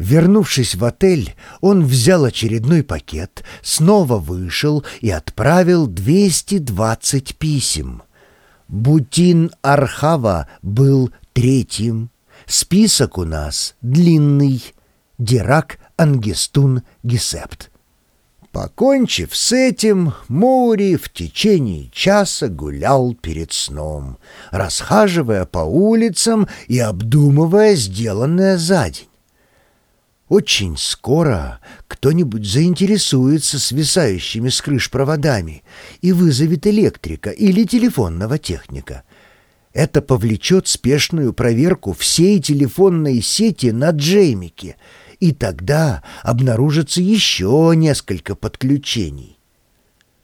Вернувшись в отель, он взял очередной пакет, снова вышел и отправил 220 писем. Бутин Архава был третьим. Список у нас длинный. Дирак Ангестун Гесепт. Покончив с этим, Моури в течение часа гулял перед сном, расхаживая по улицам и обдумывая сделанное за день. Очень скоро кто-нибудь заинтересуется свисающими с крыш проводами и вызовет электрика или телефонного техника. Это повлечет спешную проверку всей телефонной сети на Джеймике, и тогда обнаружится еще несколько подключений.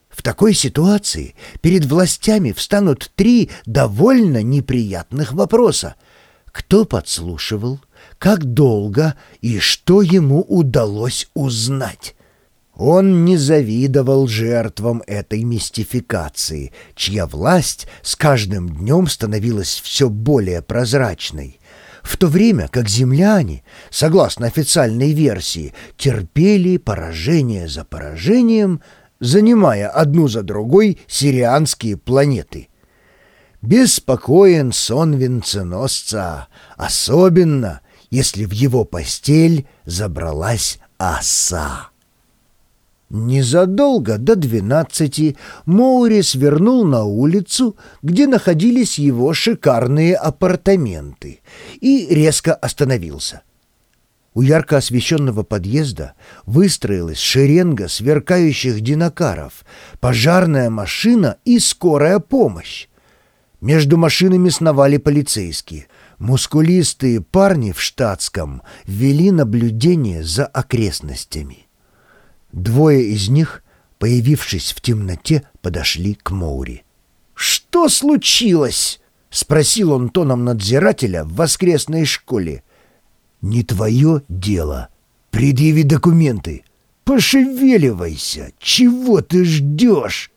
В такой ситуации перед властями встанут три довольно неприятных вопроса. Кто подслушивал? Как долго и что ему удалось узнать. Он не завидовал жертвам этой мистификации, чья власть с каждым днем становилась все более прозрачной, в то время как земляне, согласно официальной версии, терпели поражение за поражением, занимая одну за другой сирианские планеты. Беспокоен сон венценосца, особенно если в его постель забралась оса. Незадолго до двенадцати Моурис вернул на улицу, где находились его шикарные апартаменты, и резко остановился. У ярко освещенного подъезда выстроилась шеренга сверкающих динокаров, пожарная машина и скорая помощь. Между машинами сновали полицейские — Мускулистые парни в штатском вели наблюдение за окрестностями. Двое из них, появившись в темноте, подошли к Моури. «Что случилось?» — спросил он тоном надзирателя в воскресной школе. «Не твое дело. Предъяви документы. Пошевеливайся. Чего ты ждешь?»